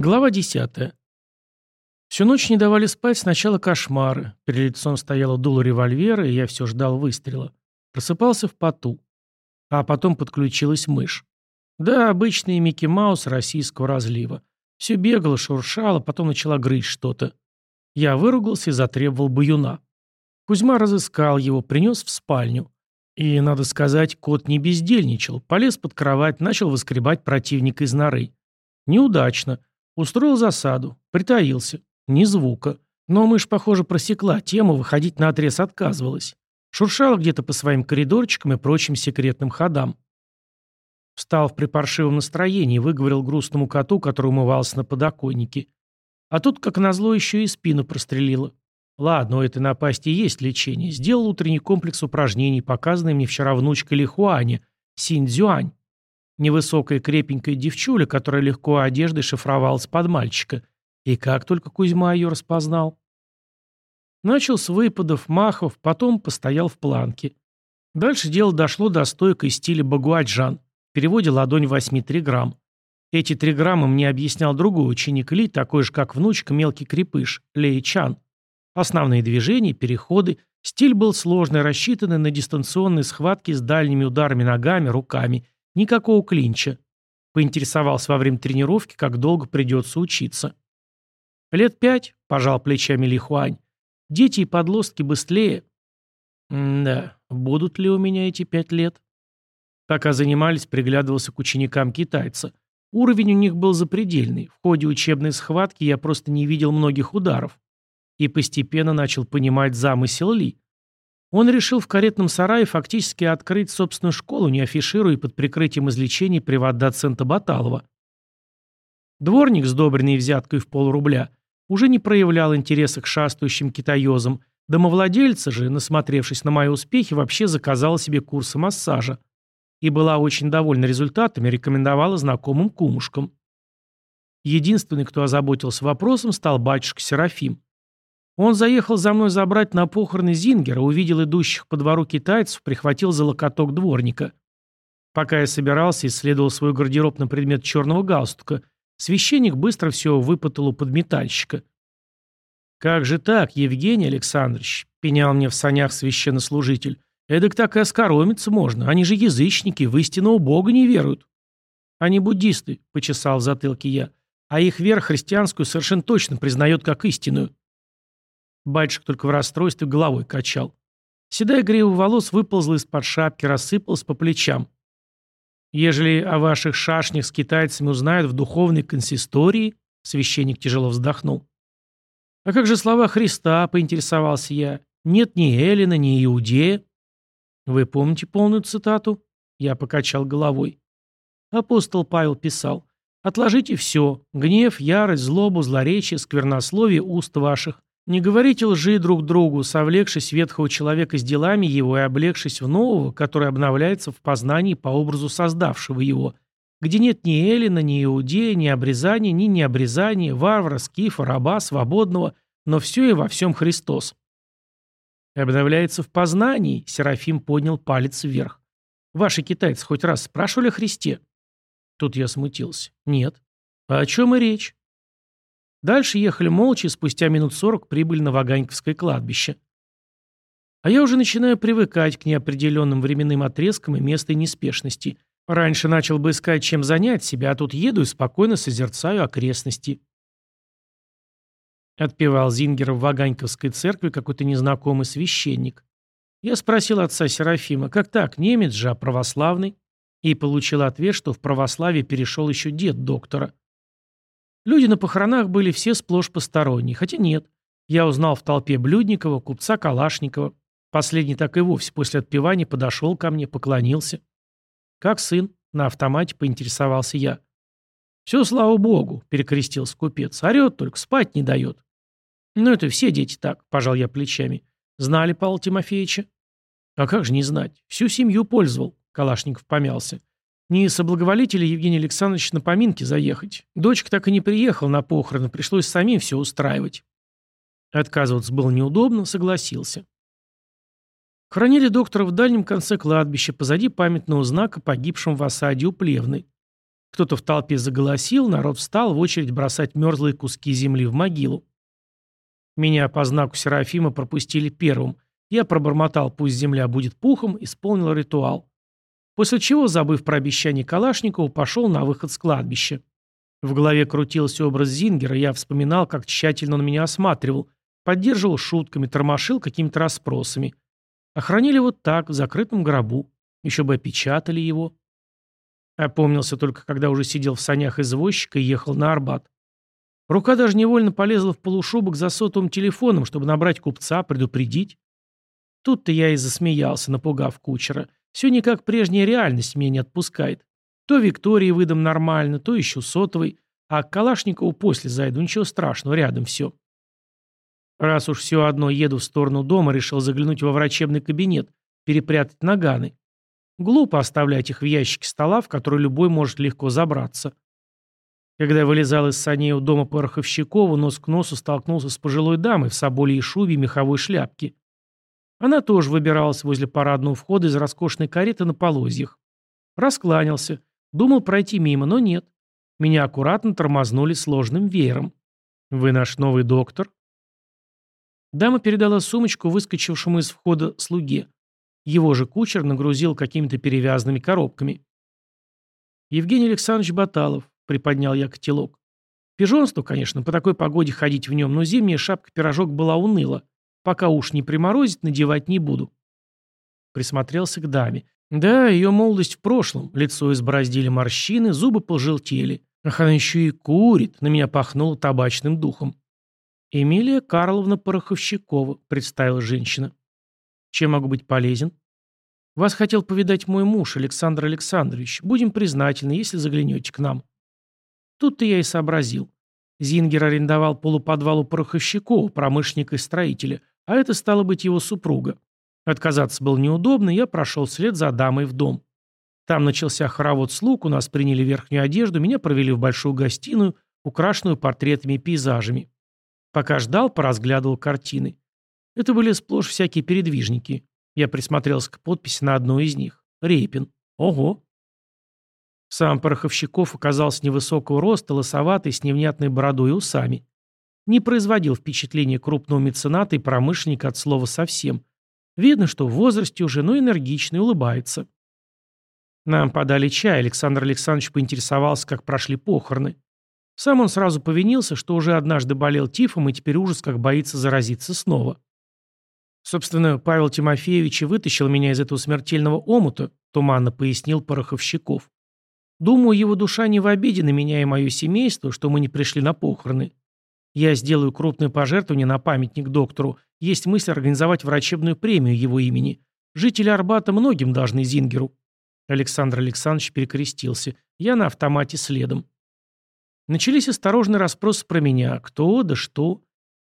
Глава 10. Всю ночь не давали спать сначала кошмары. Перед лицом стояло дуло револьвера, и я все ждал выстрела. Просыпался в поту. А потом подключилась мышь. Да, обычный Микки Маус российского разлива. Все бегало, шуршало, потом начала грызть что-то. Я выругался и затребовал баюна. Кузьма разыскал его, принес в спальню. И, надо сказать, кот не бездельничал. Полез под кровать, начал выскребать противника из норы. Неудачно. Устроил засаду, притаился. Ни звука. Но мышь, похоже, просекла тему, выходить на отрез отказывалась. Шуршала где-то по своим коридорчикам и прочим секретным ходам. Встал в припаршивом настроении выговорил грустному коту, который умывался на подоконнике. А тут, как назло, еще и спину прострелило. Ладно, у этой напасти есть лечение. Сделал утренний комплекс упражнений, показанный мне вчера внучкой Лихуане, Синь-Дзюань. Невысокая крепенькая девчуля, которая легко одеждой шифровалась под мальчика. И как только Кузьма ее распознал. Начал с выпадов, махов, потом постоял в планке. Дальше дело дошло до стойкой стиля багуаджан. В переводе ладонь 8-3 грамм. Эти 3 грамма мне объяснял другой ученик Ли, такой же, как внучка, мелкий крепыш, Лей Чан. Основные движения, переходы. Стиль был сложный, рассчитанный на дистанционные схватки с дальними ударами ногами, руками – Никакого клинча. Поинтересовался во время тренировки, как долго придется учиться. Лет пять, пожал плечами Лихуань. Дети и подлостки быстрее. Да, будут ли у меня эти пять лет? Пока занимались, приглядывался к ученикам китайца. Уровень у них был запредельный. В ходе учебной схватки я просто не видел многих ударов. И постепенно начал понимать замысел Ли. Он решил в каретном сарае фактически открыть собственную школу, не афишируя под прикрытием излечений приват-доцента Баталова. Дворник, сдобренный взяткой в полрубля, уже не проявлял интереса к шастающим китаёзам, домовладельца же, насмотревшись на мои успехи, вообще заказала себе курсы массажа и была очень довольна результатами, рекомендовала знакомым кумушкам. Единственный, кто озаботился вопросом, стал батюшка Серафим. Он заехал за мной забрать на похороны Зингера, увидел идущих по двору китайцев, прихватил за локоток дворника. Пока я собирался, исследовал свой гардероб на предмет черного галстука, священник быстро все выпытал у подметальщика. «Как же так, Евгений Александрович?» — пенял мне в санях священнослужитель. «Эдак так и оскоромиться можно. Они же язычники, в истинного Бога не веруют». «Они буддисты», — почесал в затылке я. «А их вера христианскую совершенно точно признает как истинную». Батюшка только в расстройстве головой качал. Седая грива волос выползла из-под шапки, рассыпалась по плечам. «Ежели о ваших шашнях с китайцами узнают в духовной консистории», священник тяжело вздохнул. «А как же слова Христа?» — поинтересовался я. «Нет ни Эллина, ни Иудея». «Вы помните полную цитату?» Я покачал головой. Апостол Павел писал. «Отложите все. Гнев, ярость, злобу, злоречие, сквернословие уст ваших. Не говорите лжи друг другу, совлекшись ветхого человека с делами его и облегшись в нового, который обновляется в познании по образу создавшего его, где нет ни Эллина, ни Иудея, ни обрезания, ни необрезания, варвара, скифа, раба, свободного, но все и во всем Христос. Обновляется в познании, Серафим поднял палец вверх. Ваши китайцы хоть раз спрашивали о Христе? Тут я смутился. Нет. А о чем и речь? Дальше ехали молча и спустя минут сорок прибыли на Ваганьковское кладбище. А я уже начинаю привыкать к неопределенным временным отрезкам и местной неспешности. Раньше начал бы искать, чем занять себя, а тут еду и спокойно созерцаю окрестности. Отпевал Зингер в Ваганьковской церкви какой-то незнакомый священник. Я спросил отца Серафима, как так, немец же, а православный? И получил ответ, что в православие перешел еще дед доктора. Люди на похоронах были все сплошь посторонние, хотя нет. Я узнал в толпе Блюдникова, купца Калашникова. Последний так и вовсе после отпевания подошел ко мне, поклонился. «Как сын?» — на автомате поинтересовался я. «Все, слава богу», — перекрестился купец. «Орет только, спать не дает». «Ну, это все дети так», — пожал я плечами. «Знали Павла Тимофеевича?» «А как же не знать? Всю семью пользовал», — Калашников помялся. Не соблаговолите ли, Евгений Александрович, на поминки заехать? Дочка так и не приехала на похороны, пришлось самим все устраивать. Отказываться было неудобно, согласился. Хранили доктора в дальнем конце кладбища, позади памятного знака, погибшим в осаде у Плевны. Кто-то в толпе заголосил, народ встал в очередь бросать мерзлые куски земли в могилу. Меня по знаку Серафима пропустили первым. Я пробормотал «пусть земля будет пухом», исполнил ритуал. После чего, забыв про обещание Калашникова, пошел на выход с кладбища. В голове крутился образ Зингера, я вспоминал, как тщательно он меня осматривал, поддерживал шутками, тормошил какими-то расспросами. Охранили вот так, в закрытом гробу. Еще бы опечатали его. Опомнился только, когда уже сидел в санях извозчика и ехал на Арбат. Рука даже невольно полезла в полушубок за сотовым телефоном, чтобы набрать купца, предупредить. Тут-то я и засмеялся, напугав кучера. Все никак прежняя реальность меня не отпускает. То Виктории выдам нормально, то ищу сотовый, а к Калашникову после зайду, ничего страшного, рядом все. Раз уж все одно еду в сторону дома, решил заглянуть во врачебный кабинет, перепрятать наганы. Глупо оставлять их в ящике стола, в который любой может легко забраться. Когда я вылезал из саней у дома Пороховщикова, нос к носу столкнулся с пожилой дамой в соболе шубе и меховой шляпке. Она тоже выбиралась возле парадного входа из роскошной кареты на полозьях. Раскланялся. Думал пройти мимо, но нет. Меня аккуратно тормознули сложным веером. «Вы наш новый доктор?» Дама передала сумочку выскочившему из входа слуге. Его же кучер нагрузил какими-то перевязанными коробками. «Евгений Александрович Баталов», — приподнял я котелок. Пижонство, конечно, по такой погоде ходить в нем, но зимняя шапка-пирожок была уныла. Пока уж не приморозит, надевать не буду. Присмотрелся к даме. Да, ее молодость в прошлом. Лицо избороздили морщины, зубы пожелтели. Ах, она еще и курит. На меня пахнуло табачным духом. «Эмилия Карловна Пороховщикова», — представила женщина. Чем могу быть полезен? Вас хотел повидать мой муж, Александр Александрович. Будем признательны, если заглянете к нам. Тут-то я и сообразил. Зингер арендовал полуподвал у пороховщикова, промышленника и строителя, а это стало быть его супруга. Отказаться было неудобно, я прошел вслед за дамой в дом. Там начался хоровод слуг, у нас приняли верхнюю одежду, меня провели в большую гостиную, украшенную портретами и пейзажами. Пока ждал, поразглядывал картины. Это были сплошь всякие передвижники. Я присмотрелся к подписи на одной из них. Рейпин. Ого. Сам Пороховщиков оказался невысокого роста, лосоватый, с невнятной бородой и усами. Не производил впечатления крупного мецената и промышленника от слова совсем. Видно, что в возрасте уже, но энергичный, улыбается. Нам подали чай, Александр Александрович поинтересовался, как прошли похороны. Сам он сразу повинился, что уже однажды болел тифом и теперь ужас как боится заразиться снова. Собственно, Павел Тимофеевич и вытащил меня из этого смертельного омута, туманно пояснил Пороховщиков. Думаю, его душа не в обиде на меня и мое семейство, что мы не пришли на похороны. Я сделаю крупное пожертвование на памятник доктору. Есть мысль организовать врачебную премию его имени. Жители Арбата многим должны Зингеру. Александр Александрович перекрестился. Я на автомате следом. Начались осторожные расспросы про меня. Кто, да что.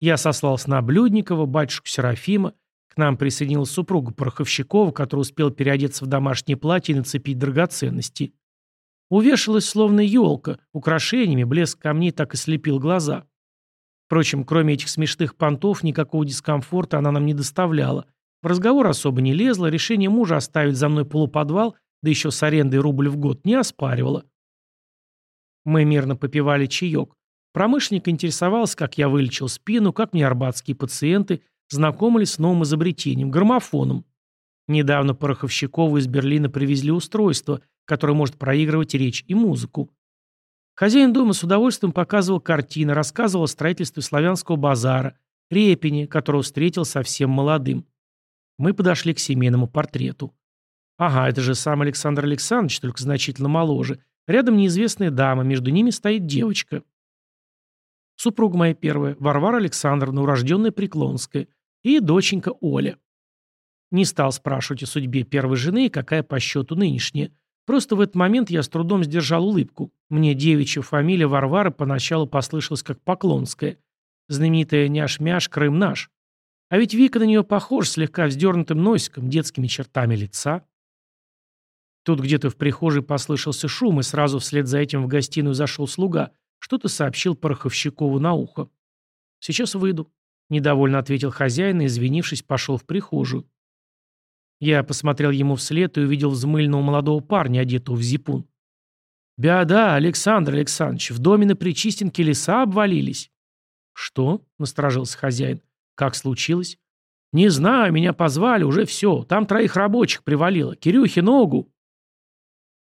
Я сослался на Блюдникова, батюшку Серафима. К нам присоединилась супруга Пороховщикова, который успел переодеться в домашнее платье и нацепить драгоценности. Увешалась словно елка, украшениями, блеск камней так и слепил глаза. Впрочем, кроме этих смешных понтов, никакого дискомфорта она нам не доставляла. В разговор особо не лезла, решение мужа оставить за мной полуподвал, да еще с арендой рубль в год, не оспаривала. Мы мирно попивали чаек. Промышленник интересовался, как я вылечил спину, как мне арбатские пациенты, знакомы ли с новым изобретением – граммофоном. Недавно Пороховщикову из Берлина привезли устройство, которое может проигрывать речь и музыку. Хозяин дома с удовольствием показывал картины, рассказывал о строительстве славянского базара, Репине, которого встретил совсем молодым. Мы подошли к семейному портрету. Ага, это же сам Александр Александрович, только значительно моложе. Рядом неизвестная дама, между ними стоит девочка. Супруга моя первая, Варвара Александровна, урожденная Преклонская, и доченька Оля. Не стал спрашивать о судьбе первой жены и какая по счету нынешняя. Просто в этот момент я с трудом сдержал улыбку. Мне девичья фамилия Варвара поначалу послышалась как Поклонская. Знаменитая няш-мяш Крым наш. А ведь Вика на нее похож, слегка вздернутым носиком, детскими чертами лица. Тут где-то в прихожей послышался шум, и сразу вслед за этим в гостиную зашел слуга, что-то сообщил Пороховщикову на ухо. «Сейчас выйду», — недовольно ответил хозяин и, извинившись, пошел в прихожую. Я посмотрел ему вслед и увидел взмыльного молодого парня, одетого в зипун. «Беда, Александр Александрович, в доме на Причистенке леса обвалились». «Что?» — насторожился хозяин. «Как случилось?» «Не знаю, меня позвали, уже все. Там троих рабочих привалило. Кирюхе ногу».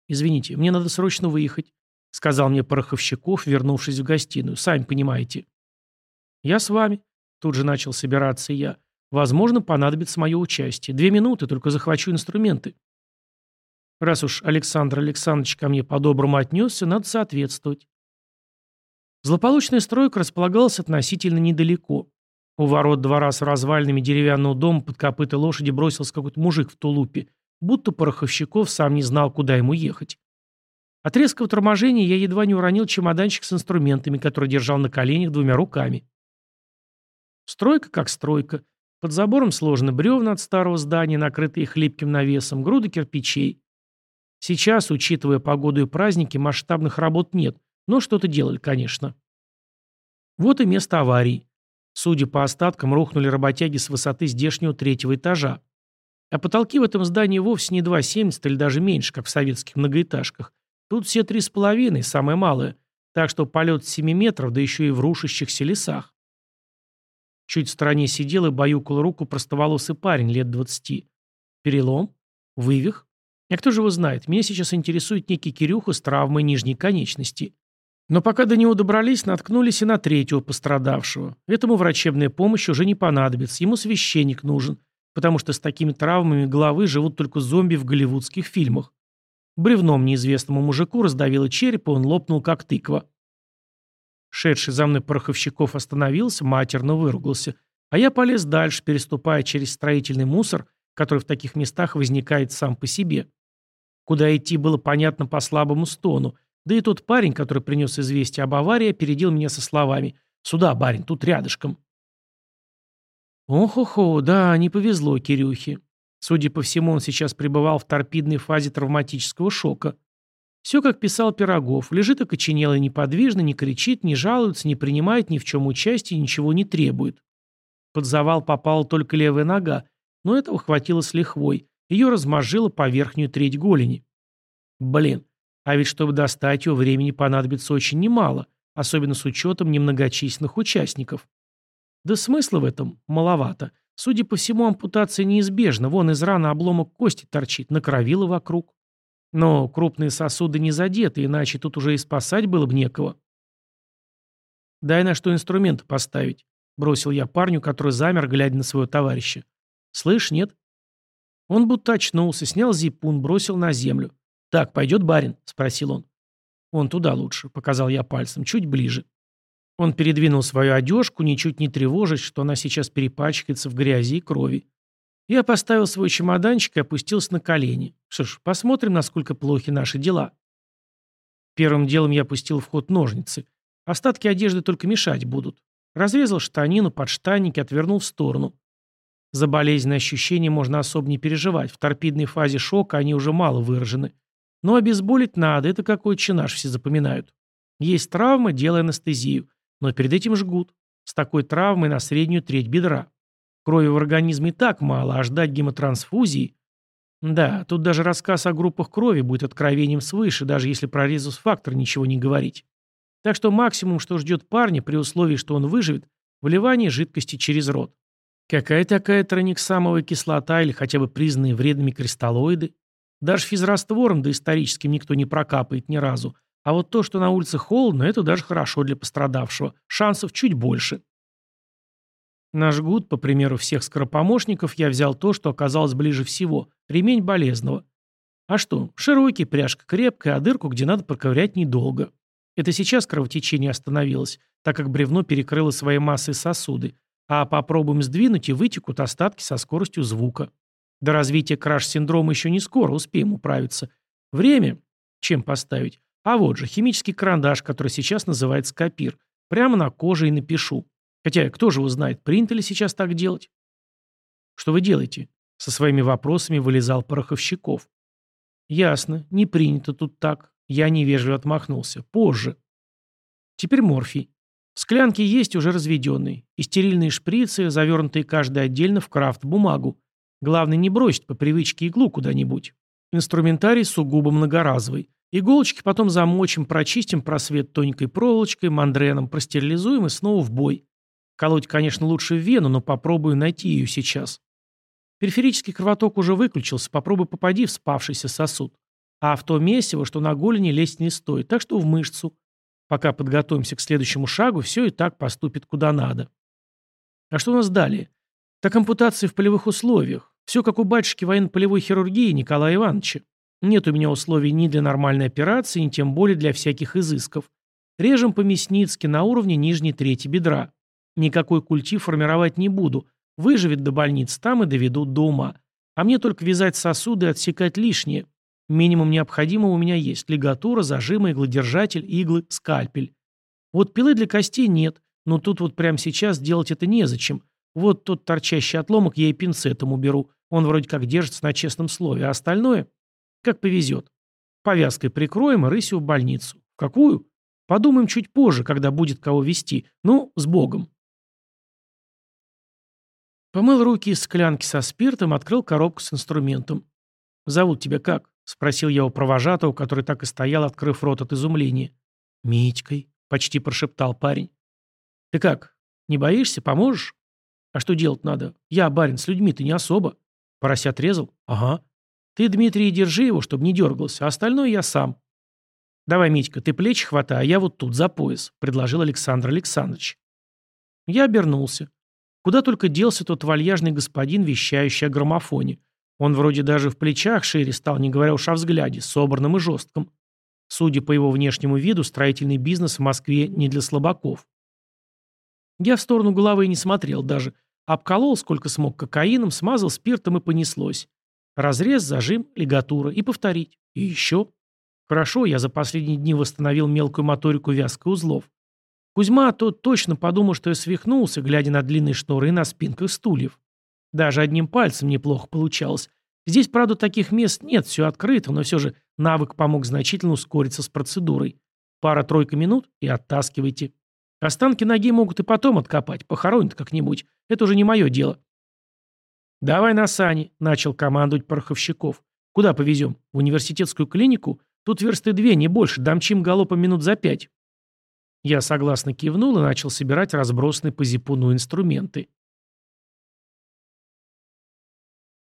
«Извините, мне надо срочно выехать», — сказал мне Пороховщиков, вернувшись в гостиную. «Сами понимаете». «Я с вами», — тут же начал собираться я. «Возможно, понадобится мое участие. Две минуты, только захвачу инструменты». Раз уж Александр Александрович ко мне по-доброму отнесся, надо соответствовать. Злополучная стройка располагалась относительно недалеко. У ворот двора с развалинами деревянного дома под копыта лошади бросился какой-то мужик в тулупе, будто Пороховщиков сам не знал, куда ему ехать. От резкого торможения я едва не уронил чемоданчик с инструментами, который держал на коленях двумя руками. Стройка как стройка. Под забором сложены бревна от старого здания, накрытые хлипким навесом, груды кирпичей. Сейчас, учитывая погоду и праздники, масштабных работ нет, но что-то делали, конечно. Вот и место аварии. Судя по остаткам, рухнули работяги с высоты здешнего третьего этажа. А потолки в этом здании вовсе не 2,70 или даже меньше, как в советских многоэтажках. Тут все 3,5, самое малое. Так что полет с 7 метров, да еще и в рушащихся лесах. Чуть в стороне сидел и баюкал руку простоволосый парень лет 20. Перелом? Вывих? А кто же его знает? Меня сейчас интересует некий Кирюха с травмой нижней конечности. Но пока до него добрались, наткнулись и на третьего пострадавшего. Этому врачебная помощь уже не понадобится, ему священник нужен, потому что с такими травмами головы живут только зомби в голливудских фильмах. Бревном неизвестному мужику раздавило череп, и он лопнул, как тыква. Шедший за мной пороховщиков остановился, матерно выругался, а я полез дальше, переступая через строительный мусор, который в таких местах возникает сам по себе. Куда идти было понятно по слабому стону. Да и тот парень, который принес известие об аварии, опередил меня со словами «Сюда, барин, тут рядышком». Ох-охо, да, не повезло Кирюхе. Судя по всему, он сейчас пребывал в торпидной фазе травматического шока. Все, как писал Пирогов, лежит окоченело неподвижно, не кричит, не жалуется, не принимает ни в чем участия, ничего не требует. Под завал попала только левая нога, но этого хватило с лихвой. Ее размозжило по верхнюю треть голени. Блин, а ведь чтобы достать ее, времени понадобится очень немало, особенно с учетом немногочисленных участников. Да смысла в этом маловато. Судя по всему, ампутация неизбежна. Вон из раны обломок кости торчит, накровило вокруг. Но крупные сосуды не задеты, иначе тут уже и спасать было бы некого. «Дай на что инструмент поставить», — бросил я парню, который замер, глядя на своего товарища. «Слышь, нет?» Он будто очнулся, снял зипун, бросил на землю. «Так, пойдет барин?» – спросил он. «Он туда лучше», – показал я пальцем, чуть ближе. Он передвинул свою одежку, ничуть не тревожась, что она сейчас перепачкается в грязи и крови. Я поставил свой чемоданчик и опустился на колени. Что ж, посмотрим, насколько плохи наши дела. Первым делом я опустил в ход ножницы. Остатки одежды только мешать будут. Разрезал штанину, подштанники, отвернул в сторону. За болезненные ощущения можно особо не переживать. В торпидной фазе шока они уже мало выражены. Но обезболить надо, это какой чинаш все запоминают. Есть травма, делай анестезию. Но перед этим жгут. С такой травмой на среднюю треть бедра. Крови в организме так мало, а ждать гемотрансфузии... Да, тут даже рассказ о группах крови будет откровением свыше, даже если про резус-фактор ничего не говорить. Так что максимум, что ждет парня, при условии, что он выживет, вливание жидкости через рот. Какая такая трониксамовая кислота или хотя бы признанные вредными кристаллоиды? Даже физраствором доисторическим никто не прокапает ни разу. А вот то, что на улице холодно, это даже хорошо для пострадавшего. Шансов чуть больше. На жгут, по примеру всех скоропомощников, я взял то, что оказалось ближе всего – ремень болезного. А что, широкий, пряжка крепкая, а дырку, где надо, проковырять недолго. Это сейчас кровотечение остановилось, так как бревно перекрыло своей массой сосуды, а попробуем сдвинуть и вытекут остатки со скоростью звука. До развития краш-синдрома еще не скоро, успеем управиться. Время? Чем поставить? А вот же, химический карандаш, который сейчас называется копир. Прямо на коже и напишу. Хотя, кто же его знает, принято ли сейчас так делать? Что вы делаете? Со своими вопросами вылезал Пороховщиков. Ясно, не принято тут так. Я невежливо отмахнулся. Позже. Теперь морфий. Склянки есть уже разведенные. И стерильные шприцы, завернутые каждый отдельно в крафт-бумагу. Главное не бросить по привычке иглу куда-нибудь. Инструментарий сугубо многоразовый. Иголочки потом замочим, прочистим просвет тоненькой проволочкой, мандреном, простерилизуем и снова в бой. Колоть, конечно, лучше в вену, но попробую найти ее сейчас. Периферический кровоток уже выключился, попробуй попади в спавшийся сосуд. А в то месиво, что на голени лезть не стоит, так что в мышцу. Пока подготовимся к следующему шагу, все и так поступит куда надо. А что у нас далее? Так ампутации в полевых условиях. Все как у батюшки военно-полевой хирургии Николая Ивановича. Нет у меня условий ни для нормальной операции, ни тем более для всяких изысков. Режем по-мясницки на уровне нижней трети бедра. Никакой культив формировать не буду. Выживет до больниц, там и доведут до ума. А мне только вязать сосуды и отсекать лишнее. Минимум необходимого у меня есть. Лигатура, зажимы, иглодержатель, иглы, скальпель. Вот пилы для костей нет, но тут вот прямо сейчас делать это незачем. Вот тот торчащий отломок я и пинцетом уберу. Он вроде как держится на честном слове, а остальное как повезет. Повязкой прикроем и рысью в больницу. Какую? Подумаем чуть позже, когда будет кого вести. Ну, с Богом. Помыл руки из склянки со спиртом, открыл коробку с инструментом. «Зовут тебя как?» — спросил я у провожатого, который так и стоял, открыв рот от изумления. «Митькой», — почти прошептал парень. «Ты как, не боишься? Поможешь?» «А что делать надо? Я, барин, с людьми-то не особо». «Поросят резал?» «Ага». Ты, Дмитрий, держи его, чтобы не дергался, а остальное я сам. Давай, Митька, ты плечи хватай, а я вот тут, за пояс, предложил Александр Александрович. Я обернулся. Куда только делся тот вальяжный господин, вещающий о граммофоне. Он вроде даже в плечах шире стал, не говоря уж о взгляде, собранном и жестком. Судя по его внешнему виду, строительный бизнес в Москве не для слабаков. Я в сторону головы не смотрел даже. Обколол, сколько смог кокаином, смазал спиртом и понеслось. Разрез, зажим, лигатура. И повторить. И еще. Хорошо, я за последние дни восстановил мелкую моторику вязкой узлов. Кузьма тот точно подумал, что я свихнулся, глядя на длинные шнуры на спинках стульев. Даже одним пальцем неплохо получалось. Здесь, правда, таких мест нет, все открыто, но все же навык помог значительно ускориться с процедурой. Пара-тройка минут и оттаскивайте. Останки ноги могут и потом откопать, похоронят как-нибудь. Это уже не мое дело. «Давай на сани», — начал командовать Пороховщиков. «Куда повезем? В университетскую клинику? Тут версты две, не больше, дамчим галопом минут за пять». Я согласно кивнул и начал собирать разбросанные по зипуну инструменты.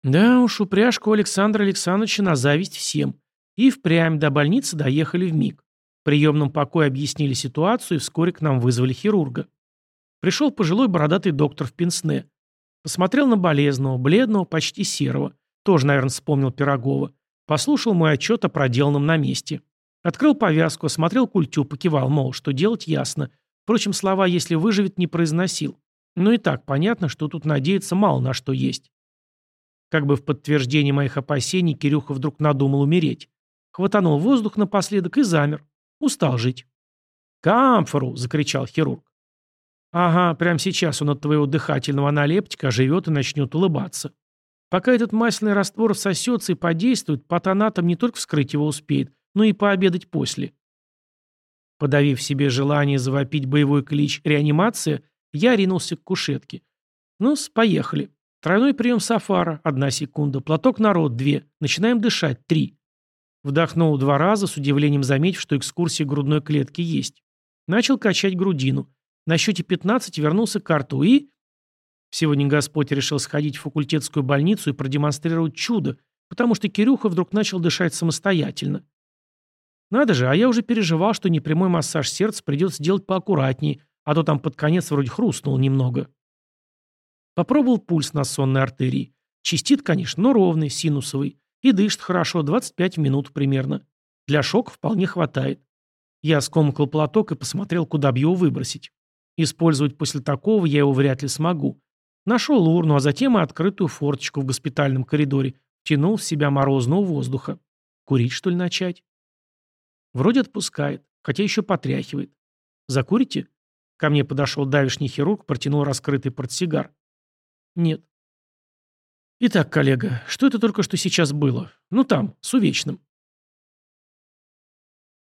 Да уж, упряжку Александра Александровича на зависть всем. И впрямь до больницы доехали в миг. В приемном покое объяснили ситуацию, и вскоре к нам вызвали хирурга. Пришел пожилой бородатый доктор в пенсне. Посмотрел на болезного, бледного, почти серого. Тоже, наверное, вспомнил Пирогова. Послушал мой отчет о проделанном на месте. Открыл повязку, осмотрел культю, покивал, мол, что делать ясно. Впрочем, слова «если выживет» не произносил. Но и так понятно, что тут надеяться мало на что есть. Как бы в подтверждение моих опасений Кирюха вдруг надумал умереть. Хватанул воздух напоследок и замер. Устал жить. «Камфору!» — закричал хирург. Ага, прямо сейчас он от твоего дыхательного аналептика живет и начнет улыбаться. Пока этот масляный раствор всосется и подействует, патонатом не только вскрыть его успеет, но и пообедать после. Подавив себе желание завопить боевой клич «реанимация», я ринулся к кушетке. ну поехали. Тройной прием сафара – одна секунда, платок народ – две, начинаем дышать – три. Вдохнул два раза, с удивлением заметив, что экскурсия грудной клетки есть. Начал качать грудину. На счете 15 вернулся к карту и... Сегодня Господь решил сходить в факультетскую больницу и продемонстрировать чудо, потому что Кирюха вдруг начал дышать самостоятельно. Надо же, а я уже переживал, что непрямой массаж сердца придется делать поаккуратнее, а то там под конец вроде хрустнул немного. Попробовал пульс на сонной артерии. Чистит, конечно, но ровный, синусовый. И дышит хорошо, 25 минут примерно. Для шока вполне хватает. Я скомкал платок и посмотрел, куда бы его выбросить. Использовать после такого я его вряд ли смогу. Нашел урну, а затем и открытую форточку в госпитальном коридоре. Тянул в себя морозного воздуха. Курить, что ли, начать? Вроде отпускает, хотя еще потряхивает. Закурите? Ко мне подошел давишний хирург, протянул раскрытый портсигар. Нет. Итак, коллега, что это только что сейчас было? Ну там, с увечным.